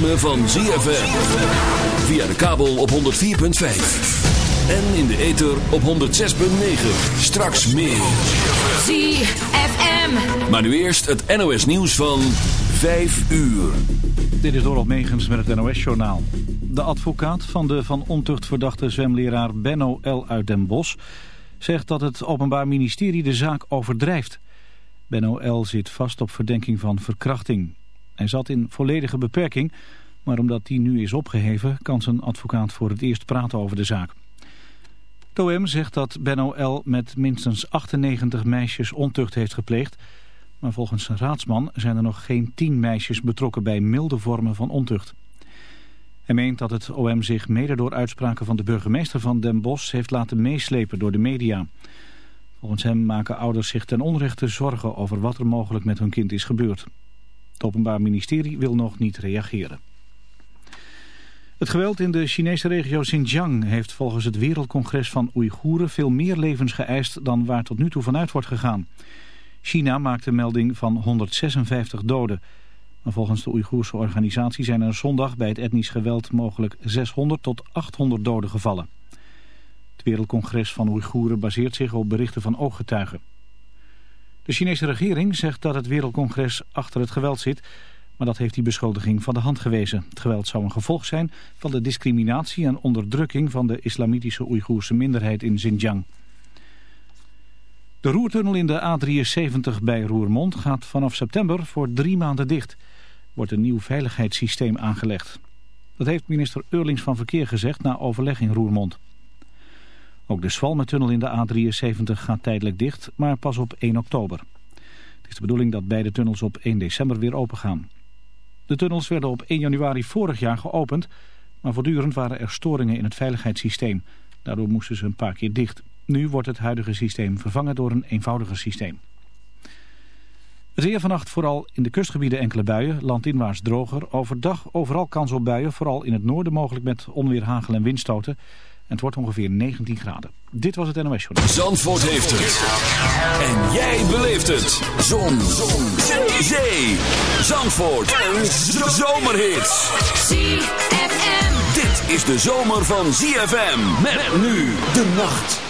ritme van ZFM. Via de kabel op 104.5. En in de ether op 106.9. Straks meer. ZFM. Maar nu eerst het NOS nieuws van 5 uur. Dit is Dorot Megens met het NOS-journaal. De advocaat van de van ontucht verdachte zwemleraar Benno L. uit Den Bosch... zegt dat het Openbaar Ministerie de zaak overdrijft. Benno L. zit vast op verdenking van verkrachting. Hij zat in volledige beperking, maar omdat die nu is opgeheven... kan zijn advocaat voor het eerst praten over de zaak. Het OM zegt dat Benno L. met minstens 98 meisjes ontucht heeft gepleegd... maar volgens zijn raadsman zijn er nog geen 10 meisjes betrokken bij milde vormen van ontucht. Hij meent dat het OM zich mede door uitspraken van de burgemeester van Den Bosch... heeft laten meeslepen door de media... Volgens hem maken ouders zich ten onrechte zorgen over wat er mogelijk met hun kind is gebeurd. Het Openbaar Ministerie wil nog niet reageren. Het geweld in de Chinese regio Xinjiang heeft volgens het Wereldcongres van Oeigoeren veel meer levens geëist dan waar tot nu toe vanuit wordt gegaan. China maakte melding van 156 doden. Maar volgens de Oeigoerse organisatie zijn er zondag bij het etnisch geweld mogelijk 600 tot 800 doden gevallen. Het Wereldcongres van Oeigoeren baseert zich op berichten van ooggetuigen. De Chinese regering zegt dat het Wereldcongres achter het geweld zit, maar dat heeft die beschuldiging van de hand gewezen. Het geweld zou een gevolg zijn van de discriminatie en onderdrukking van de islamitische Oeigoerse minderheid in Xinjiang. De roertunnel in de A73 bij Roermond gaat vanaf september voor drie maanden dicht. Wordt een nieuw veiligheidssysteem aangelegd. Dat heeft minister Eurlings van Verkeer gezegd na overleg in Roermond. Ook de Swalmentunnel in de A73 gaat tijdelijk dicht, maar pas op 1 oktober. Het is de bedoeling dat beide tunnels op 1 december weer open gaan. De tunnels werden op 1 januari vorig jaar geopend, maar voortdurend waren er storingen in het veiligheidssysteem. Daardoor moesten ze een paar keer dicht. Nu wordt het huidige systeem vervangen door een eenvoudiger systeem. Het weer vannacht vooral in de kustgebieden enkele buien, landinwaarts droger. Overdag overal kans op buien, vooral in het noorden mogelijk met onweer, hagel en windstoten. En het wordt ongeveer 19 graden. Dit was het NOS Journal. Zandvoort heeft het. En jij beleeft het. Zon. Zon. Zee. Zee. Zandvoort. Een zomerhit. ZFM. Dit is de zomer van ZFM. Met nu de nacht.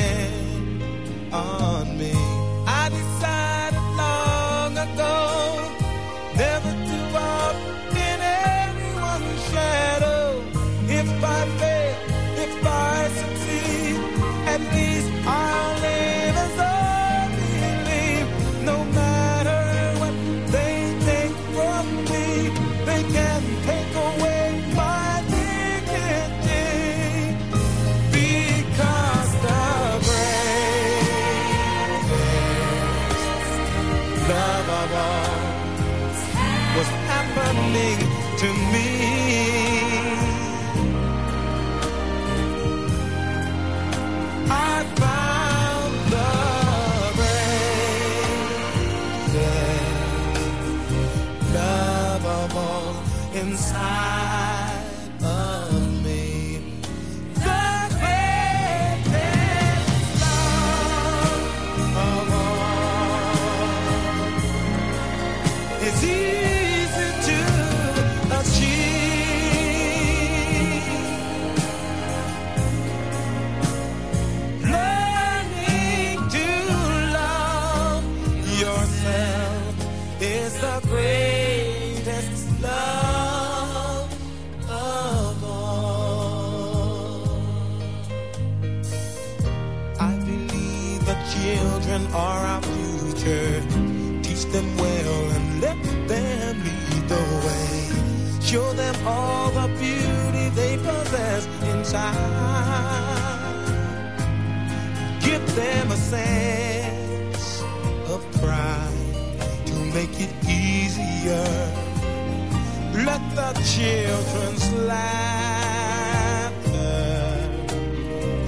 children's laughter.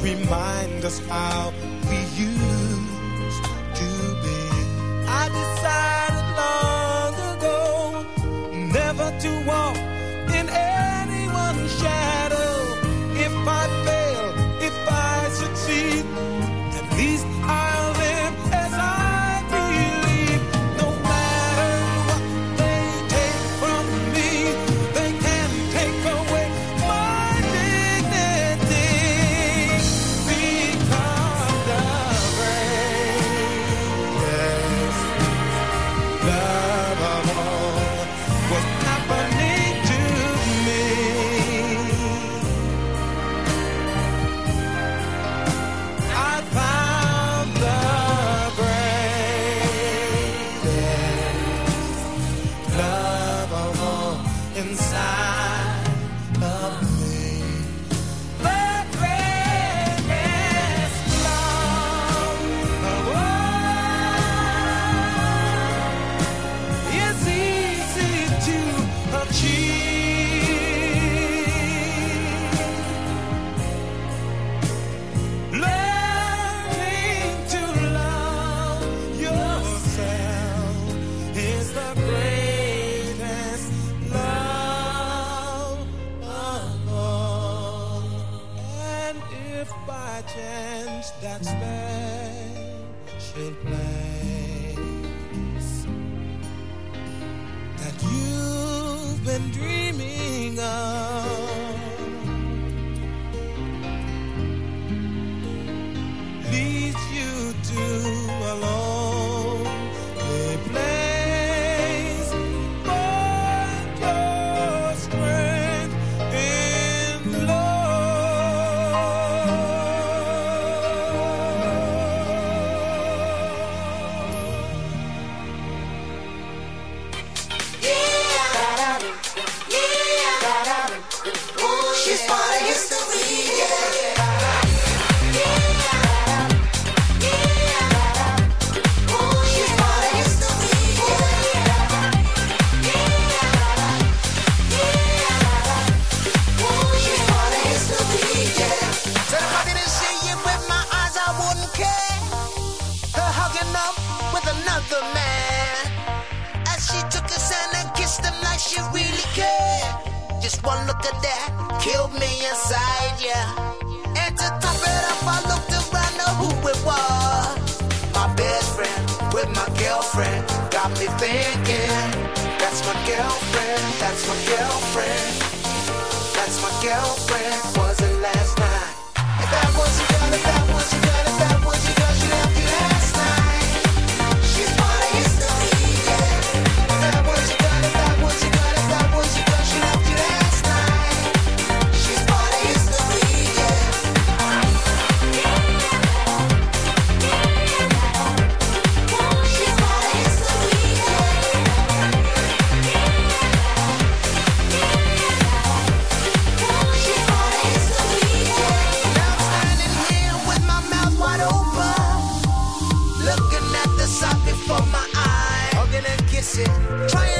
Remind us how and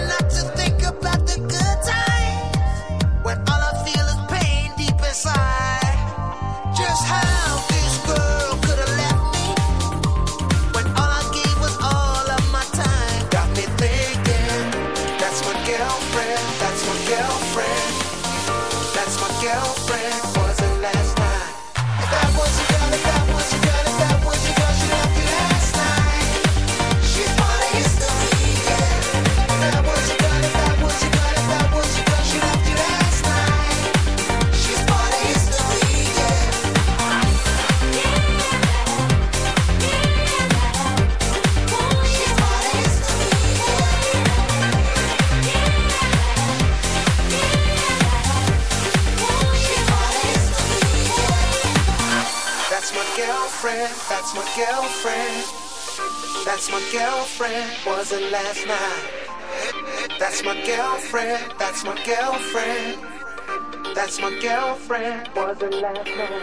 wasn't last night.